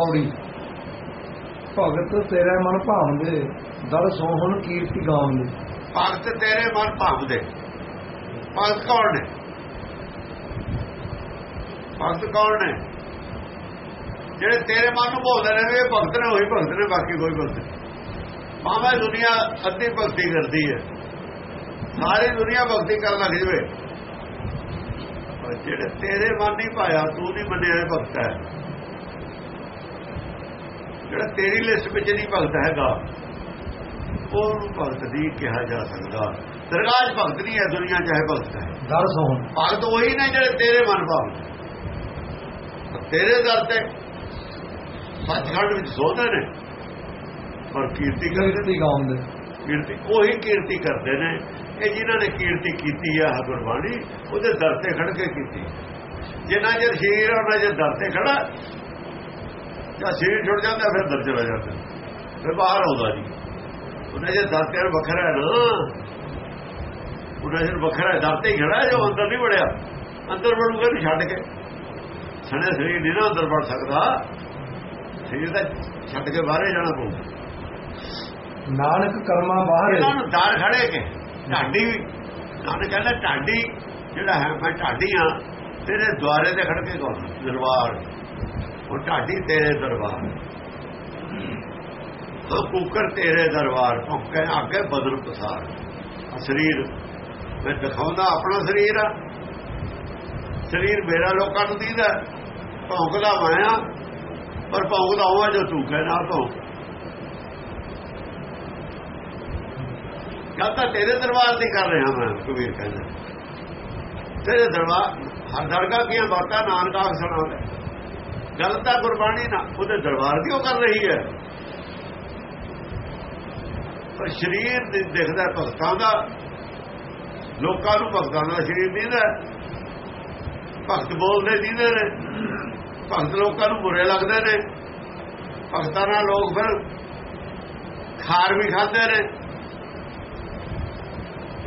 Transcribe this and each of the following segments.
ਪੌੜੀ। ਭਗਤ ਤੇਰੇ ਮਨ ਭਾਉਂਦੇ ਦਰ ਸੋਹਣ ਕੀਰਤੀ ਗਾਉਂਦੇ। ਭਗਤ ਤੇਰੇ ਮਨ ਭਾਵਦੇ ਭਗਤ ਕੌਣ ਨੇ? ਭਗਤ ਕੌਣ ਨੇ? ਜਿਹੜੇ ਤੇਰੇ ਮਨ ਨੂੰ ਭੋਲਦੇ ਨੇ, ਇਹ ਭਗਤ ਨੇ, ਉਹੀ ਭਗਤ ਨੇ, ਬਾਕੀ ਕੋਈ ਭਗਤ ਨਹੀਂ। ਭਾਵੇਂ ਦੁਨੀਆ ਅੱਧੀ ਭਗਤੀ ਕਰਦੀ ਹੈ। ਸਾਰੀ ਦੁਨੀਆ ਭਗਤੀ ਕਰਨ ਲੱਗ ਜਵੇ ਜਿਹੜੇ ਤੇਰੇ ਮਨ ਨਹੀਂ ਪਾਇਆ ਤੂੰ ਨਹੀਂ ਮੰਨਿਆ ਭਗਤ ਹੈ। ਜਿਹੜਾ ਤੇਰੀ ਲਿਸਟ ਵਿੱਚ ਨਹੀਂ ਭਗਤ ਹੈਗਾ ਉਹਨੂੰ ਭਗਤ ਨਹੀਂ ਕਿਹਾ ਜਾ ਸਕਦਾ। ਦਰਗਾਹ ਭਗਤ ਨਹੀਂ ਹੈ ਦੁਨੀਆ 'ਚ ਹੈ ਭਗਤ ਹੈ। ਦਰ ਸੋਹਣ ਭਗਤ ਉਹੀ ਨੇ ਜਿਹੜੇ ਤੇਰੇ ਮਨ ਭਾਵ ਤੇਰੇ ਦਰ ਤੇ ਸੱਚਖੰਡ ਵਿੱਚ ਸੋਧਦੇ ਨੇ ਪਰ ਕੀਰਤੀ ਕਰਦੇ ਗਾਉਂਦੇ ਕੀਰਤੀ ਉਹੀ ਕੀਰਤੀ ਕਰਦੇ ਨੇ। ਇਹ ਜਿਨ੍ਹਾਂ ਨੇ ਕੀਰਤੀ ਕੀਤੀ ਆ ਗੁਰਬਾਣੀ ਉਹਦੇ ਦਰ ਤੇ ਖੜ ਕੇ ਕੀਤੀ। ਜਿੰਨਾ ਚਿਰ ਸ਼ਰੀਰ ਉਹਨਾਂ ਚਿਰ ਦਰ ਤੇ ਖੜਾ ਜਾਂ ਸ਼ਰੀਰ ਛੁੱਟ ਜਾਂਦਾ ਫਿਰ ਦਰ ਚਲਾ ਜਾਂਦਾ। ਫਿਰ ਬਾਹਰ ਆਉਂਦਾ ਜੀ। ਉਹਨਾਂ ਜੇ ਦਰ ਤੇ ਵੱਖਰਾ ਹੈ ਨਾ ਉਹਨਾਂ ਜੇ ਵੱਖਰਾ ਹੈ ਦਰ ਤੇ ਹੀ ਖੜਾ ਜੋ ਅੰਦਰ ਨਹੀਂ ਵੜਿਆ। ਅੰਦਰ ਵੜੂਗਾ ਨਹੀਂ ਛੱਡ ਕੇ। ਸਣੇ ਸਰੀਰ ਨਹੀਂ ਨਾ ਅੰਦਰ ਵੜ ਸਕਦਾ। ਸਰੀਰ ਦਾ ਛੱਡ ਕੇ ਬਾਹਰੇ ਜਾਣਾ ਪਊਗਾ। ਨਾਨਕ ਕਰਮਾ ਬਾਹਰੇ ਇਹਨਾਂ ਨੂੰ ਦਰ ਖੜੇ ਕੇ। ਢਾਡੀ ਵੀ। ਨਾਨਕ ਕਹਿੰਦਾ ਢਾਡੀ ਜਿਹੜਾ ਹੈ ਮੈਂ ਢਾਡੀ ਆ ਤੇਰੇ ਦੁਆਰੇ ਤੇ ਖੜ ਕੇ ਕੌਣ ਦਰਬਾਰ। ਉਹ ਢਾਡੀ ਤੇਰੇ ਦਰਬਾਰ। ਉਹ ਕੁੱਕਰ ਤੇਰੇ ਦਰਬਾਰ ਭੁੱਕੇ ਅੱਗੇ ਬਦਲ ਪਸਾਰ। ਸਰੀਰ ਮੈਂ ਦਿਖਾਉਂਦਾ, ਆਪਣਾ ਸਰੀਰ ਆ। ਸਰੀਰ ਮੇਰਾ ਲੋਕਾਂ ਨੂੰ ਦੀਦਾ। ਭੌਂਕਦਾ ਮੈਂ ਆ, ਪਰ ਭੌਂਕਦਾ ਹੋਆ ਜੋ ਤੂੰ ਕਹਿਣਾ ਭੌਂਕ। ਗੱਲ ਤਾਂ ਤੇਰੇ ਦਰਬਾਰ ਦੀ ਕਰ ਰਿਹਾ ਮੈਂ, ਕਬੀਰ ਕਹਿੰਦਾ। ਤੇਰੇ ਦਰਬਾਰ ਹਰ ਦਰਗਾਹ ਦੀਆਂ ਬਾਤਾਂ ਨਾਨਕਾ ਸੁਣਾਉਂਦਾ ਗੱਲ ਤਾਂ ਗੁਰਬਾਣੀ ਨਾ ਉਹਦੇ ਦਰਬਾਰ ਦੀ ਉਹ ਕਰ ਰਹੀ ਹੈ। ਪਰ ਸਰੀਰ ਦੇ ਦਿਖਦਾ ਭਗਤਾਂ ਦਾ, ਲੋਕਾਂ ਨੂੰ ਭਗਤਾਂ ਦਾ ਸਰੀਰ ਦੀਦਾ ਭਗਤ ਬੋਲਦੇ ਦਿੰਦੇ ਨੇ, ਭਗਤ ਲੋਕਾਂ ਨੂੰ ਬੁਰੇ ਲੱਗਦੇ ਨੇ। ਭਗਤਾਂ ਨਾਲ ਲੋਕ ਫਿਰ ਖਾਰ ਵੀ ਖਾਂਦੇ ਨੇ।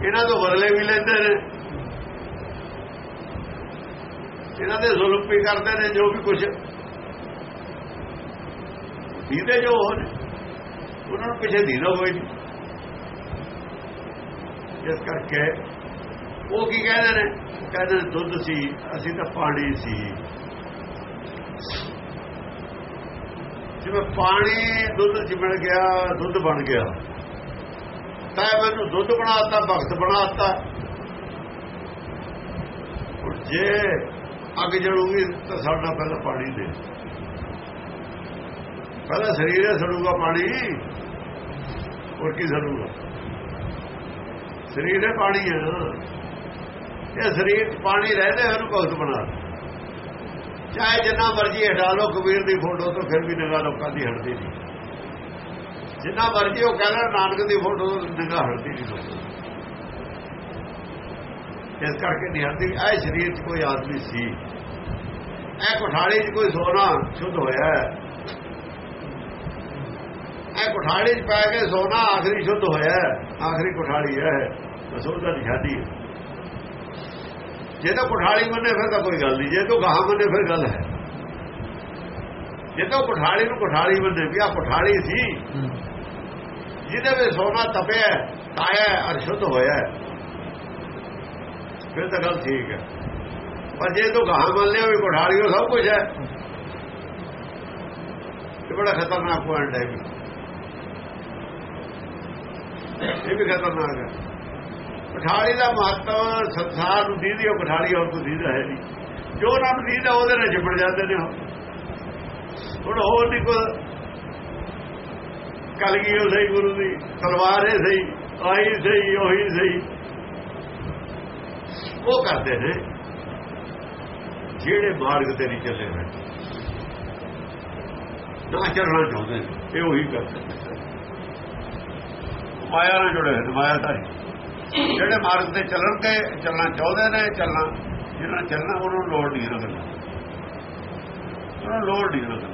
ਇਹਨਾਂ ਤੋਂ ਬਦਲੇ ਵੀ ਲੈਂਦੇ ਨੇ। ਇਹਨਾਂ ਦੇ ਜ਼ੁਲਮ ਵੀ ਕਰਦੇ ਨੇ, ਜੋ ਵੀ ਕੁਝ ਦੀਦੇ ਜੋ ਹੋਣ ਉਹਨਾਂ ਨੂੰ ਪਿੱਛੇ ਦੀਦਾ ਹੋਏ ਨਹੀਂ। ਇਸ ਕਰਕੇ ਉਹ ਕੀ ਕਹਿੰਦੇ ਨੇ? ਕਹਿੰਦੇ ਨੇ ਦੁੱਧ ਸੀ, ਅਸੀਂ ਤਾਂ ਪਾਣੀ ਸੀ। ਜਿਵੇਂ ਪਾਣੀ ਦੁੱਧ ਚ ਮਿਲ ਗਿਆ, ਦੁੱਧ ਬਣ ਗਿਆ। ਤਾਂ ਮੈਨੂੰ ਦੁੱਧ ਬਣਾਤਾ, ਭਗਤ ਬਣਾਤਾ। ਹੁਣ ਜੇ ਅੱਗ ਜਲੂਗੀ ਤਾਂ ਸਾਡਾ ਪਹਿਲਾਂ ਪਾਣੀ ਦੇ। ਪਹਿਲਾਂ ਸਰੀਰ ਸੜੂਗਾ ਪਾਣੀ। ਹੋਰ ਕੀ ਸੜੂਗਾ? ਸਰੀਰ ਹੈ, ਪਾਣੀ ਹੈ ਇਹ ਸਰੀਰ 'ਚ ਪਾਣੀ ਰਹਿੰਦੇ ਉਹਨੂੰ ਭਗਤ ਬਣਾ ਚਾਹੇ ਜਿੰਨਾ ਮਰਜ਼ੀ ਹਟਾ ਲਓ, ਕਬੀਰ ਦੀ ਫੋਟੋ ਤੋਂ ਫਿਰ ਵੀ ਨਿਗਾਹ ਲੋਕਾਂ ਦੀ ਹਟਦੀ ਨਹੀਂ। ਜਿੰਨਾ ਮਰਜ਼ੀ ਉਹ ਕਹਿੰਦਾ ਨਾਨਕ ਦੀ ਫੋਟੋ ਤੋਂ ਨਿਗਾਹ ਹਟਦੀ ਨਹੀਂ ਇਸ ਕਰਕੇ ਨਹੀਂ ਹਟਦੀ। ਐ ਸਰੀਰ 'ਚ ਕੋਈ ਆਦਮੀ ਸੀ। ਐ ਕੋਠਾਲੀ 'ਚ ਕੋਈ ਸੋਨਾ ਸ਼ੁੱਧ ਹੋਇਆ ਐ 'ਚ ਪੈ ਕੇ ਸੋਨਾ ਆਖਰੀ ਸ਼ੁੱਧ ਹੋਇਆ ਆਖਰੀ ਕੋਠਾਲੀ ਹੈ ਰਸੋਦਾ ਨਿਸ਼ਾਨੀ ਹੈ। ਜੇ ਤਾਂ ਕੋਠਾਲੀ ਮੰਨੇ ਫਿਰ ਤਾਂ ਕੋਈ ਗੱਲ ਨਹੀਂ, ਜੇ ਤੂੰ ਗਾਹ ਮੰਨੇ ਫਿਰ ਗੱਲ ਹੈ। ਜੇ ਤਾਂ ਕੋਠਾਲੀ ਨੂੰ ਕੋਠਾਲੀ ਮੰਨੇ ਵੀ ਆ ਕੋਠਾਲੀ ਸੀ, ਜਿਹਦੇ ਵਿੱਚ ਸੋਨਾ ਤਪਿਆ ਤਾਇਆ ਅਰ ਸ਼ੁੱਧ ਹੋਇਆ ਫਿਰ ਤਾਂ ਗੱਲ ਠੀਕ ਹੈ। ਪਰ ਜੇ ਤੂੰ ਗਾਹ ਮੰਨ ਲਿਆ ਵੀ ਕੋਠਾਲੀ ਉਹ ਸਭ ਕੁਝ ਹੈ, ਇਹ ਬੜਾ ਖਤਰਨਾਕ ਪੁਆਇੰਟ ਹੈ ਇਹ ਵੀ ਖਤਰਨਾਕ ਹੈ। ਪਠਾਲੀ ਦਾ ਮਹੱਤਵ ਸੰਸਾਰ ਨੂੰ ਦੀਦੀ ਉਹ ਪਠਾਲੀ ਹੋਰ ਕੋਈ ਦੀਦਾ ਹੈ ਨਹੀਂ। ਜੋ ਉਹਨਾਂ ਨੂੰ ਦੀਦਾ, ਉਹਦੇ ਨਾਲ ਜਿਪੜ ਜਾਂਦੇ ਨੇ ਹੁਣ ਹੋਰ ਨਹੀਂ ਕੋਈ ਕਲਗੀ ਉਹ ਸਹੀ ਗੁਰੂ ਦੀ? ਤਲਵਾਰ ਹੈ ਸਹੀ ਆਈ ਸਹੀ, ਉਹੀ ਸਹੀ। ਉਹ ਕਰਦੇ ਨੇ, ਜਿਹੜੇ ਮਾਰਗ ਤੇ ਨਹੀਂ ਚੱਲੇ ਹੋਏ ਨਾ ਚੱਲਣਾ ਚਾਹੁੰਦੇ ਨੇ, ਇਹ ਉਹੀ ਕਰਦੇ ਨੇ ਮਾਇਆ ਨਾਲ ਜੁੜੇ ਹੋਏ ਮਾਇਆ ਧਾਰੀ ਜਿਹੜੇ ਮਾਰਗ ਤੇ ਚੱਲਣ ਕੇ ਚੱਲਣਾ ਚਾਹੁੰਦੇ ਨੇ ਚੱਲਣਾ ਜਿਹਨਾਂ ਚੱਲਣਾ ਉਹਨਾਂ ਨੂੰ ਲੋੜ ਨਹੀਂ ਲੱਗਦਾ ਉਹਨਾਂ ਨੂੰ ਲੋੜ ਨਹੀਂ ਲੱਗਦਾ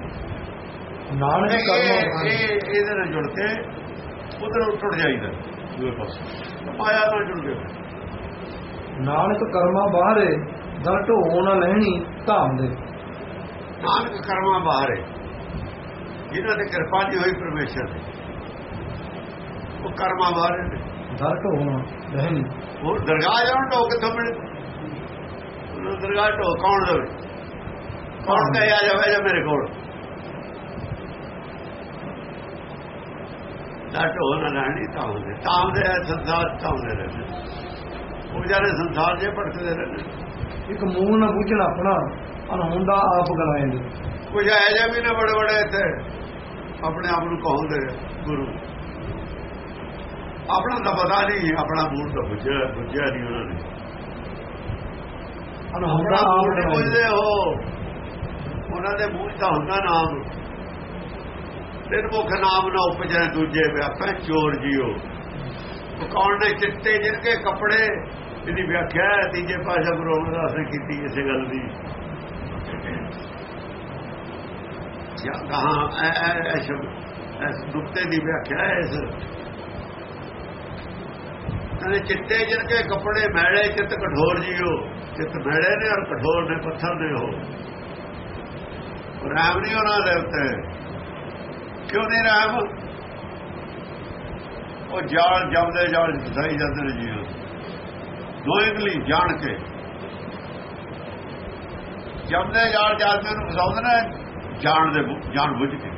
ਨਾਨਕ ਕਰਮਾ ਇਹ ਇਹਦੇ ਨਾਲ ਜੁੜ ਕੇ ਉਧਰ ਟੁੱਟ ਜਾਈਦਾ ਦੂਏ ਪਾਸੇ। ਮਾਇਆ ਨਾਲ ਜੁੜ ਕੇ। ਨਾਨਕ ਕਰਮਾ ਬਾਹਰੇ ਦਰ ਢੋ ਨਾ ਲੈਣੀ ਧਾਮ ਦੇ। ਨਾਨਕ ਕਰਮਾਂ ਬਾਹਰ। ਜਿਨ੍ਹਾਂ ਤੇ ਕਿਰਪਾ ਨਹੀਂ ਹੋਈ ਪਰਮੇਸ਼ਰ ਦੀ। ਉਹ ਕਰਮਾਂ ਵਾਲੇ ਨੇ ਦਰ ਢੋਣਾ ਰਹਿਣ। ਉਹ ਦਰਗਾਹ ਜਾਣ ਢੋ ਕਿੱਥੋਂ ਮਿਲੇ ਦਰਗਾਹ ਢੋ ਕੌਣ ਦੇਵੇ? ਕੌਣ ਕਹੇ ਆ ਜਾਵੇ ਜਾਂ ਮੇਰੇ ਕੋਲ? ਤਾਂ ਢੋ ਨਾ ਰਹਿਣੀ ਤਾਂ ਉਹਦੇ ਤਾਂ ਉਹਦੇ ਸੰਸਾਰ ਤਾਂ ਉਹਦੇ ਰਹਿੰਦੇ। ਉਹ ਵਿਚਾਰੇ ਸੰਸਾਰ ਜੇ ਭਟਕਦੇ ਰਹਿੰਦੇ। ਇੱਕ ਮੂੰਹ ਨਾ ਬੁੱਝਣ ਆਪਣਾ ਅਨਹੁੰਦਾ ਆਪ ਗਲਾਏਂਦੇ ਕੁਝ ਆਇਆ ਜਾਂ ਵੀ ਨਾ ਬੜੇ ਬੜੇ ਇੱਥੇ ਆਪਣੇ ਆਪ ਨੂੰ ਕਹੋਂਦੇ ਗੁਰੂ। ਆਪਣਾ ਤਾਂ ਪਤਾ ਨਹੀਂ ਆਪਣਾ ਮੂਡ ਤਾਂ ਬੁੱਝਿਆ ਬੁੱਝਿਆ ਨਹੀਂ ਉਹਨਾਂ ਨੇ। ਆਪਣਾ ਆਪ ਮੂਡ ਨਹੀਂ ਬੁੱਝਦੇ ਹੋ ਉਹਨਾਂ ਦੇ 'ਚ ਤਾਂ ਹੁੰਦਾ ਨਾਮ। ਤਿੰਨ ਮੁਖ ਨਾਮ ਨਾ ਉਪਜੈ ਦੂਜੇ ਵਿਆਪੈ ਚੋਰ ਜਿਓ। ਉਹ ਕੌਣ ਨੇ ਚਿੱਟੇ ਜਿਨਕੇ ਕੱਪੜੇ? ਇਹਦੀ ਵਿਆਖਿਆ ਤੀਜੇ ਪਾਸ਼ਾ ਗੁਰੂ ਅਮਰਦਾਸ ਨੇ ਕੀਤੀ ਇਸੇ ਗੱਲ ਦੀ। ਜਾਂ ਕਹਾ ਐ ਸ਼ਬਦ ਇਸ ਦੁੱਤੇ ਦੀ ਵਿਆਖਿਆ ਹੈ ਇਸ। ਕਹਿੰਦੇ ਚਿੱਟੇ ਜਿਨਕੇ ਕੱਪੜੇ ਮੈਲੇ, ਚਿੱਤ ਕਠੋਰ ਜਿਓ। ਚਿੱਤ ਮੈਲੇ ਨੇ ਔਰ ਕਠੋਰ ਨੇ ਪੱਥਰ ਨੇ ਹੋ ਰਾਮ ਨਹੀਂ ਉਹਨਾਂ ਦੇ ਉੱਤੇ। ਕਿਉਂ ਨਹੀਂ ਰਾਮ? ਉਹ ਜਾਲ ਜੰਮਦੇ ਜਾਲ ਫਸਾਈ ਜਾਂਦੇ ਨੇ ਜੀ ਨੋਇੰਗਲੀ ਜਾਣ ਕੇ। ਜੰਮਦੇ ਜਾਲ ਜਾਦਮੇ ਨੂੰ ਫਸਾਉਂਦੇ ਨੇ, ਜਾਣ ਦੇ ਜਾਣ ਬੁੱਝ ਕੇ।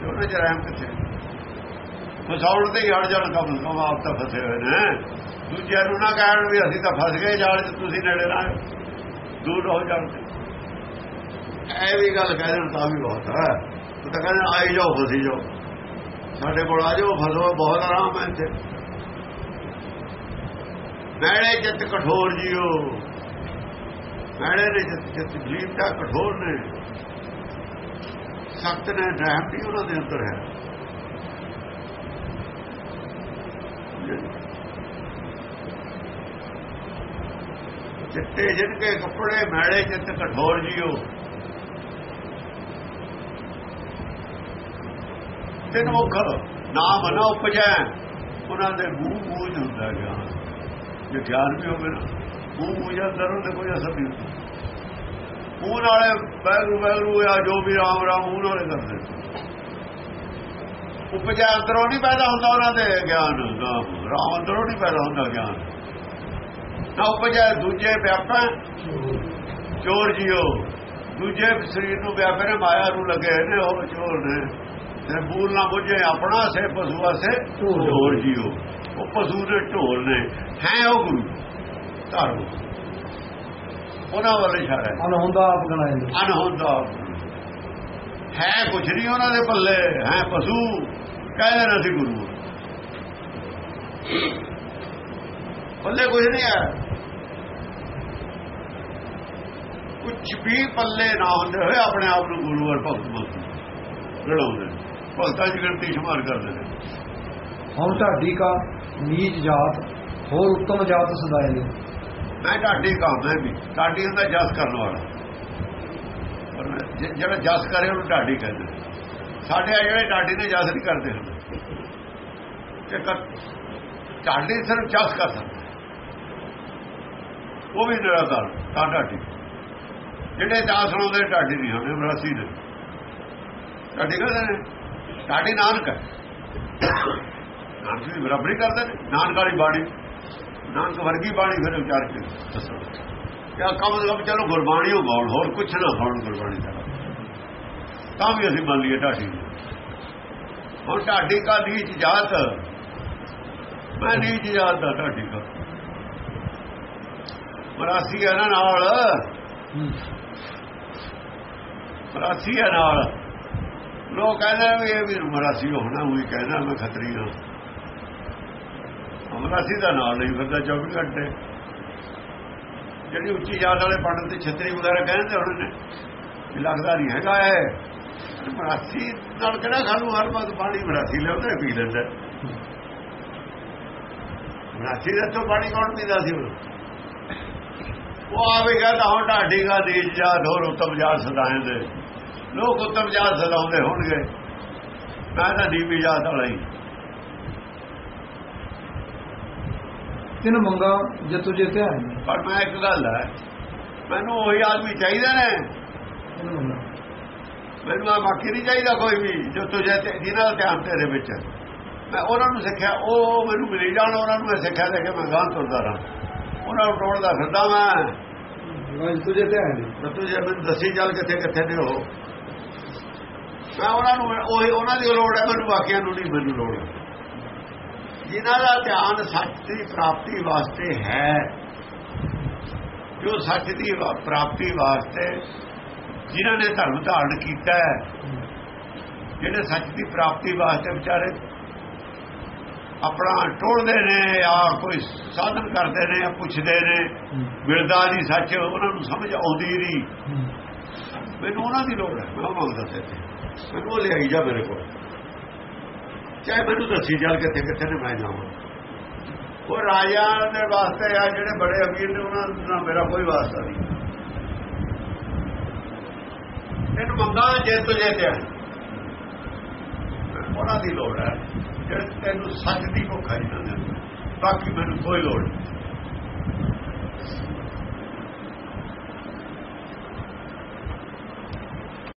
ਤੇ ਉਹਨੇ ਜਰਾਮ ਕਿੱਥੇ? ਫਸਾਉਣ ਤੇ ਹੀ ਹਟ ਜਾਣ ਕੰਮ ਕੰਮ ਆਪ ਤਾਂ ਫਸੇ ਹੋਏ ਨੇ। ਦੂਜਿਆਂ ਨੂੰ ਨਾ ਕਹਿਣ ਵੀ ਅਸੀਂ ਤਾਂ ਫਸ ਗਏ ਜਾਲ 'ਚ ਤੁਸੀਂ ਨੇੜੇ ਨਾ ਦੂਰ ਹੋ ਜਾਣ ਤੇ। ਇਹ ਵੀ ਗੱਲ ਕਹਿ ਦੇਣ ਤਾਂ ਵੀ ਬਹੁਤ ਹੈ। ਤਾਂ ਕਹਿੰਦੇ, ਆਈ ਜਾਓ, ਫਸੀ ਜਾਓ। ਸਾਡੇ ਕੋਲ ਆ ਜਾਓ, ਫਸੋ, ਬਹੁਤ ਆਰਾਮ ਹੈ ਇੱਥੇ। ਮੈਲੇ ਜਿੱਤ ਕਠੋਰ ਜੀਓ। ਮੈਲੇ ਨੇ ਜਿੱਤ ਚਿੱਤ ਜੀਵ ਦਾ ਕਠੋਰ ਨੇ। ਸਖਤ ਨੇ, ਰਹਿਮ ਵੀ ਉਹਨਾਂ ਦੇ ਅੰਦਰ ਹੈ। ਚਿੱਟੇ ਜਿਨਕੇ ਕੱਪੜੇ ਮੈਲੇ ਚਿੱਤ ਕਠੋਰ ਜੀਓ। ਤਿੰਨ ਮੁਖ ਨਾਮ ਨਾ ਉਪਜੈ, ਉਹਨਾਂ ਦੇ ਮੂੰਹ ਮੂੰਹ ਹੁੰਦਾ ਗਿਆਨ। ਜੇ ਗਿਆਨ ਵੀ ਹੋਵੇ ਨਾ, ਮੂੰਹ ਮੂੰਹ ਜਾਂ ਅੰਦਰ ਕੋਈ ਅਸਰ ਨਹੀਂ ਹੁੰਦਾ। ਮੂੰਹ ਨਾਲੇ ਬੈਰੂ ਬੈਰੂ ਆ, ਜੋ ਵੀ ਰਾਮ ਰਾਮ ਮੂੰਹ ਨਾਲੇ ਕਰਦੇ। ਉਪਜੈ ਅੰਦਰੋਂ ਨਹੀਂ ਪੈਦਾ ਹੁੰਦਾ ਉਹਨਾਂ ਦੇ ਗਿਆਨ ਰਾਮ ਅੰਦਰੋਂ ਨਹੀਂ ਪੈਦਾ ਹੁੰਦਾ ਗਿਆਨ। ਨਾ ਉਪਜੈ ਦੂਜੇ ਵਿਆਪਾ ਚੋਰ ਜਿਓ ਦੂਜੇ ਸਰੀਰ ਨੂੰ ਵਿਆਪੇ ਨੇ ਮਾਇਆ ਨੂੰ ਲੱਗੇ ਨੇ ਉਹ ਚੋਰ ਨੇ। ਤੇ ਬੂਲ ਨਾ ਬੁੱਝੇ ਆਪਣਾ ਸੇ ਪਸ਼ੂਆ ਸੇ ਢੋਲ ਜਿਓ। ਉਹ ਪਸ਼ੂ ਦੇ ਢੋਲ ਨੇ ਹੈ ਉਹ ਗੁਰੂ। ਧਰਮ। ਉਹਨਾਂ ਵੱਲ ਇਸ਼ਾਰਾ ਹੈ। ਅਨਹੁੰਦਾ ਆਪ ਗਲਾਏਂਦੇ ਅਨਹੋਂਦਾ ਹੈ ਕੁਛ ਨਹੀਂ ਉਹਨਾਂ ਦੇ ਪੱਲੇ ਹੈ ਪਸ਼ੂ। ਕਹਿੰਦੇ ਨੇ ਅਸੀਂ ਗੁਰੂ। ਪੱਲੇ ਕੁਛ ਨਹੀਂ ਹੈ। ਕੁਛ ਵੀ ਪੱਲੇ ਨਾ ਹੁੰਦੇ ਹੋਏ ਆਪਣੇ ਆਪ ਨੂੰ ਗੁਰੂ ਔਰ ਭਗਤ ਮੰਨਦੇ ਲੜਾਉਂਦੇ। ਭਗਤਾਂ ਦੀ ਗਿਣਤੀ ਸ਼ੁਮਾਰ ਕਰਦੇ ਨੇ। ਹਮ ਢਾਡੀ ਕਾ ਨੀਚ ਜਾਤ ਹੋਰ ਉੱਤਮ ਜਾਤ ਸਦਾਏ ਨੇ ਮੈਂ ਢਾਡੀ ਕਹਾਂਦਾ ਵੀ ਢਾਡੀ ਹੁੰਦਾ ਜਸ ਕਰਨ ਵਾਲਾ। ਮੈਂ ਜਿਹੜਾ ਜਸ ਕਰੇ ਉਹਨੂੰ ਢਾਡੀ ਕਹਿੰਦੇ। ਸਾਡੇ ਆ ਜਿਹੜੇ ਢਾਡੀ ਨੇ ਜਸ ਨਹੀਂ ਕਰਦੇ ਹੁੰਦੇ। ਕਿ ਢਾਡੀ ਸਿਰਫ ਜਸ ਕਰ ਸਕਦਾ। ਉਹ ਵੀ ਨਿਰਾਕਾਰ ਤਾਂ ਢਾਡੀ ਜਿਹੜੇ ਦਾਸ ਲਾਉਂਦੇ ਢਾਡੀ ਨਹੀਂ ਹੁੰਦੇ ਮਰਾਸੀ ਨੇ ਢਾਡੀ ਕਹਿੰਦੇ ਨੇ ਢਾਡੀ ਨਾਨਕ ਹੈ। ਨਾਨਕ ਦੀ ਬਰਾਬਰੀ ਕਰਦੇ ਨੇ, ਨਾਨਕ ਵਾਲੀ ਬਾਣੀ। ਨਾਨਕ ਵਰਗੀ ਬਾਣੀ ਫਿਰ ਵਿਚਾਰ ਕੇ ਦੱਸੋ। ਕਿਆ ਕਮ ਤੋਂ ਕਮ ਚਲੋ ਗੁਰਬਾਣੀ ਹੋ ਗਾਉਣ ਹੋਰ ਕੁਛ ਨਾ ਹੋਣ ਗੁਰਬਾਣੀ ਦਾ। ਤਾਂ ਵੀ ਅਸੀਂ ਮੰਨ ਲਈਏ ਢਾਡੀ। ਹੁਣ ਢਾਡੀ ਕਾ ਨੀਚ ਜਾਤ ਮੈਂ ਨੀਚ ਜਾਤ ਦਾ ਢਾਡੀ ਕਾ ਮਰਾਸੀ ਹੈ ਨਾ ਨਾਲ। ਮਰਾਸੀ ਹੈ ਨਾਲ। ਲੋਕ ਕਹਿੰਦੇ ਵੀ ਇਹ ਵੀ ਮਰਾਸੀ ਹੋਣਾ ਉਹੀ ਕਹਿੰਦਾ ਮੈਂ ਖੱਤਰੀ ਹਾਂ। ਮਰਾਸੀ ਦਾ ਨਾਲ ਨਹੀਂ ਫਿਰਦਾ 24 ਘੰਟੇ। ਜਿਹੜੀ ਉੱਚੀ ਜਾਤ ਵਾਲੇ ਪੰਡਤ ਤੇ ਛਤਰੀ ਵਗੈਰਾ ਕਹਿੰਦੇ ਹੁਣ ਨੇ ਲੱਗਦਾ ਨਹੀਂ ਹੈਗਾ ਇਹ। ਮਰਾਸੀ ਨਾਲ ਕਿਹੜਾ ਖਾਣੂ ਹਰ ਵਕਤ ਪਾਣੀ ਮਰਾਸੀ ਲਿਆਉਂਦਾ ਪੀ ਲੈਂਦਾ। ਮਰਾਸੀ ਦਾ ਤੋਂ ਪਾਣੀ ਕੌਣ ਪੀਂਦਾ ਸੀ ਉਹ ਆਵੇ ਕਹਿੰਦਾ ਹੁਣ ਢਾਡੀ ਗਾ ਦੇਜ ਜਾ ਢੋਰ ਉਤਮ ਜਾਤ ਸਦਾਏ ਦੇ। ਲੋਕ ਉਤਮ ਜਾਤ ਸਦਾਉਂਦੇ ਹੋਣਗੇ। ਮੈਂ ਤਾਂ ਨੀਵੀਂ ਜਾਤ ਵਾਲਾ ਹੀ। ਤਿੰਨ ਮੰਗਾ? ਜੇ ਤੁਝੇ ਧਿਆਨ ਨੇ ਪਰ ਮੈਂ ਇੱਕ ਗੱਲ ਹੈ ਮੈਨੂੰ ਉਹੀ ਆਦਮੀ ਚਾਹੀਦਾ ਨੇ। ਮੈਨੂੰ ਆ ਬਾਕੀ ਨਹੀਂ ਚਾਹੀਦਾ ਕੋਈ ਵੀ ਜੋ ਤੁਝੇ ਤੇ ਜਿਹਨਾਂ ਦਾ ਧਿਆਨ ਤੇਰੇ ਵਿੱਚ ਹੈ। ਮੈਂ ਉਹਨਾਂ ਨੂੰ ਸਿੱਖਿਆ ਉਹ ਮੈਨੂੰ ਮਿਲੀ ਜਾਣ ਉਹਨਾਂ ਨੂੰ ਮੈਂ ਸਿੱਖਿਆ ਦੇ ਕੇ ਮੈਂ ਗਾਂ ਤੁਰਦਾ ਰਹਾਂ। ਉਹਨਾਂ ਨੂੰ ਟੋੜਦਾ ਫਿਰਦਾ ਮੈਂ। ਵਾਜ ਤੁਝੇ ਧਿਆਨ ਤਾਂ ਤੁਝੇ ਮੈਨੂੰ ਦੱਸੀ ਚੱਲ ਕਿੱਥੇ ਕਿੱਥੇ ਨੇ ਉਹ। ਮੈਂ ਉਹਨਾਂ ਨੂੰ ਉਹੀ ਉਹਨਾਂ ਦੀ ਲੋੜ ਹੈ ਮੈਨੂੰ ਬਾਕੀਆਂ ਨੂੰ ਨਹੀਂ ਮੈਨੂੰ ਲੋੜ ਜਿਨ੍ਹਾਂ ਦਾ ਧਿਆਨ ਸੱਚ ਦੀ ਪ੍ਰਾਪਤੀ ਵਾਸਤੇ ਹੈ ਜੋ ਸੱਚ ਦੀ ਪ੍ਰਾਪਤੀ ਵਾਸਤੇ ਜਿਨ੍ਹਾਂ ਨੇ ਧਰਮ ਧਾਰਨ ਕੀਤਾ ਹੈ ਜਿਹੜੇ ਸੱਚ ਦੀ ਪ੍ਰਾਪਤੀ ਵਾਸਤੇ ਵਿਚਾਰੇ ਆਪਣਾ ਟੋਲਦੇ ਨੇ ਆ ਕੋਈ ਸਾਧਨ ਕਰਦੇ ਨੇ ਜਾਂ ਪੁੱਛਦੇ ਨੇ ਮਿਲਦਾ ਨਹੀਂ ਸੱਚ ਉਹਨਾਂ ਨੂੰ ਸਮਝ ਆਉਂਦੀ ਨਹੀਂ। ਮੈਨੂੰ ਉਹਨਾਂ ਦੀ ਲੋੜ ਹੈ ਮੈਂ ਉਹ ਮੰਗਦਾ ਸੀ ਇੱਥੇ। ਮੈਨੂੰ ਉਹ ਲਿਆਈ ਜਾ ਮੇਰੇ ਕੋਲ। ਚਾਹੇ ਮੈਨੂੰ ਦੱਸੀ ਚੱਲ ਕਿੱਥੇ ਕਿੱਥੇ ਨੇ ਮੈਂ ਜਾਵਾਂ। ਉਹ ਰਾਜਾ ਦੇ ਵਾਸਤੇ ਆ ਜਿਹੜੇ ਬੜੇ ਅਮੀਰ ਨੇ ਉਹਨਾਂ ਨਾਲ ਮੇਰਾ ਕੋਈ ਵਾਸਤਾ ਨਹੀਂ। ਇਹਨੂੰ ਮੰਗਾ ਜੇ ਤੁਝੇ ਤੇ ਉਹਨਾਂ ਦੀ ਲੋੜ ਹੈ। ਜਿਹੜੇ ਤੈਨੂੰ ਸੱਚ ਦੀ ਭੁੱਖ ਹੈ ਬਾਕੀ ਮੈਨੂੰ ਕੋਈ ਲੋੜ ਨਹੀਂ।